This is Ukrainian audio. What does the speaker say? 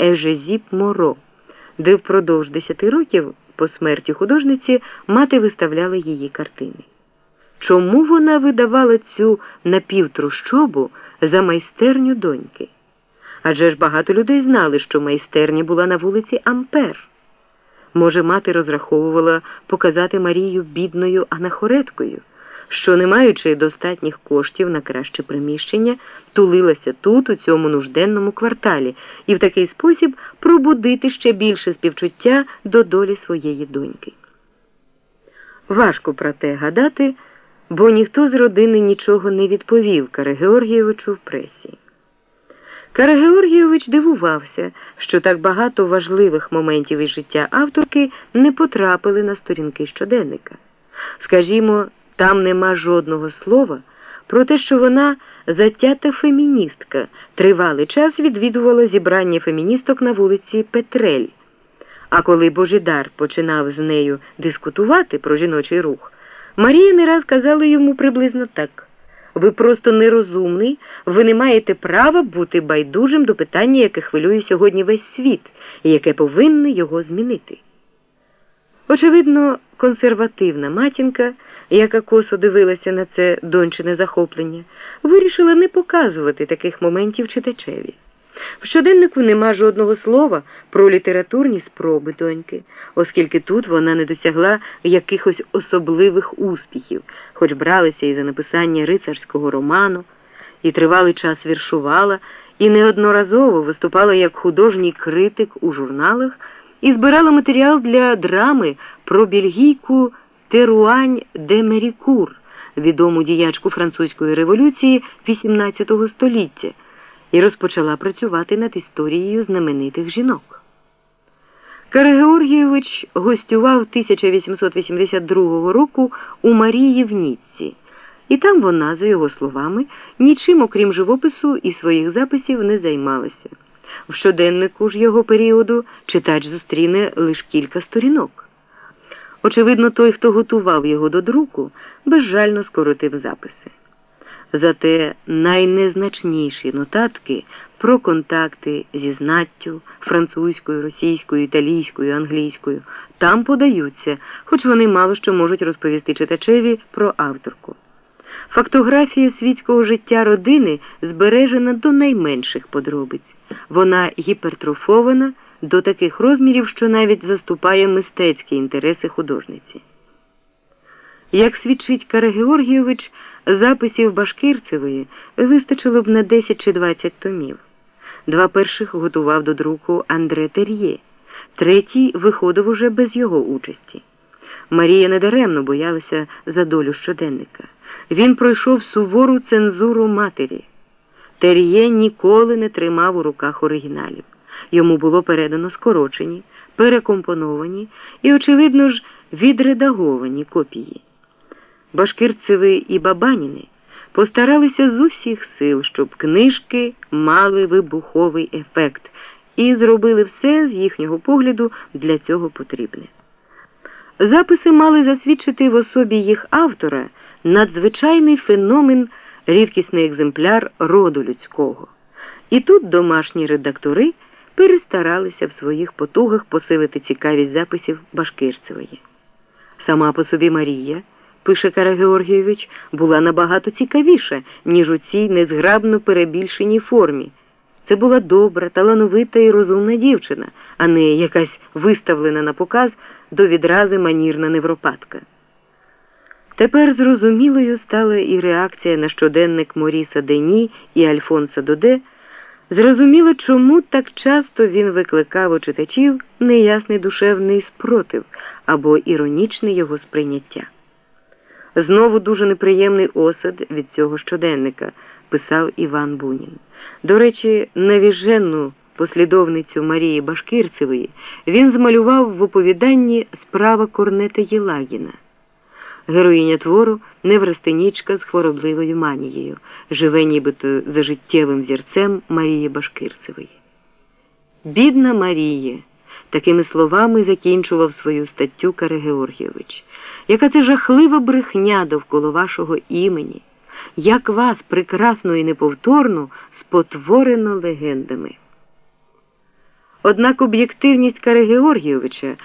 Ежезіп Моро, де впродовж десяти років по смерті художниці мати виставляла її картини. Чому вона видавала цю напівтрущобу за майстерню доньки? Адже ж багато людей знали, що майстерня була на вулиці Ампер. Може, мати розраховувала показати Марію бідною анахореткою, що, не маючи достатніх коштів на краще приміщення, тулилася тут, у цьому нужденному кварталі, і в такий спосіб пробудити ще більше співчуття до долі своєї доньки. Важко про те гадати, бо ніхто з родини нічого не відповів Каре Георгійовичу в пресі. Каре Георгійович дивувався, що так багато важливих моментів із життя авторки не потрапили на сторінки щоденника. Скажімо, там нема жодного слова про те, що вона затята феміністка, тривалий час відвідувала зібрання феміністок на вулиці Петрель. А коли Божидар починав з нею дискутувати про жіночий рух, Марія не раз казала йому приблизно так. Ви просто нерозумний, ви не маєте права бути байдужим до питання, яке хвилює сьогодні весь світ, і яке повинне його змінити. Очевидно, консервативна матінка, яка косо дивилася на це дончине захоплення, вирішила не показувати таких моментів читачеві. В щоденнику нема жодного слова про літературні спроби доньки, оскільки тут вона не досягла якихось особливих успіхів, хоч бралася і за написання рицарського роману, і тривалий час віршувала, і неодноразово виступала як художній критик у журналах і збирала матеріал для драми про бельгійку Теруань де Мерікур, відому діячку французької революції XVIII століття і розпочала працювати над історією знаменитих жінок. Георгійович гостював 1882 року у Марії в Ніцці, і там вона, за його словами, нічим, окрім живопису і своїх записів, не займалася. В щоденнику ж його періоду читач зустріне лише кілька сторінок. Очевидно, той, хто готував його до друку, безжально скоротив записи. Зате найнезначніші нотатки про контакти зі знаттю французькою, російською, італійською, англійською там подаються, хоч вони мало що можуть розповісти читачеві про авторку. Фактографія світського життя родини збережена до найменших подробиць. Вона гіпертрофована до таких розмірів, що навіть заступає мистецькі інтереси художниці. Як свідчить Каре Георгійович, записів Башкирцевої вистачило б на 10 чи 20 томів. Два перших готував до друку Андре Тер'є, третій виходив уже без його участі. Марія недаремно боялася за долю щоденника. Він пройшов сувору цензуру матері. Тер'є ніколи не тримав у руках оригіналів. Йому було передано скорочені, перекомпоновані і, очевидно ж, відредаговані копії. Башкирцеви і Бабаніни постаралися з усіх сил, щоб книжки мали вибуховий ефект, і зробили все з їхнього погляду для цього потрібне. Записи мали засвідчити в особі їх автора надзвичайний феномен, рідкісний екземпляр роду людського. І тут домашні редактори перестаралися в своїх потугах посилити цікавість записів Башкирцевої. Сама по собі Марія пише Кара Георгійович, була набагато цікавіша, ніж у цій незграбно перебільшеній формі. Це була добра, талановита і розумна дівчина, а не якась виставлена на показ до відрази манірна невропатка. Тепер зрозумілою стала і реакція на щоденник Моріса Дені і Альфонса Доде. Зрозуміло, чому так часто він викликав у читачів неясний душевний спротив або іронічне його сприйняття. Знову дуже неприємний осад від цього щоденника, писав Іван Бунін. До речі, навіженну послідовницю Марії Башкирцевої він змалював в оповіданні справа Корнета Єлагіна. Героїня твору неврастенічка з хворобливою манією, живе нібито за життєвим зірцем Марії Башкирцевої. Бідна Марія, такими словами закінчував свою статтю Каре Георгійович. Яка це жахлива брехня довкола вашого імені, як вас, прекрасну і неповторну, спотворено легендами. Однак об'єктивність Кари Георгійовича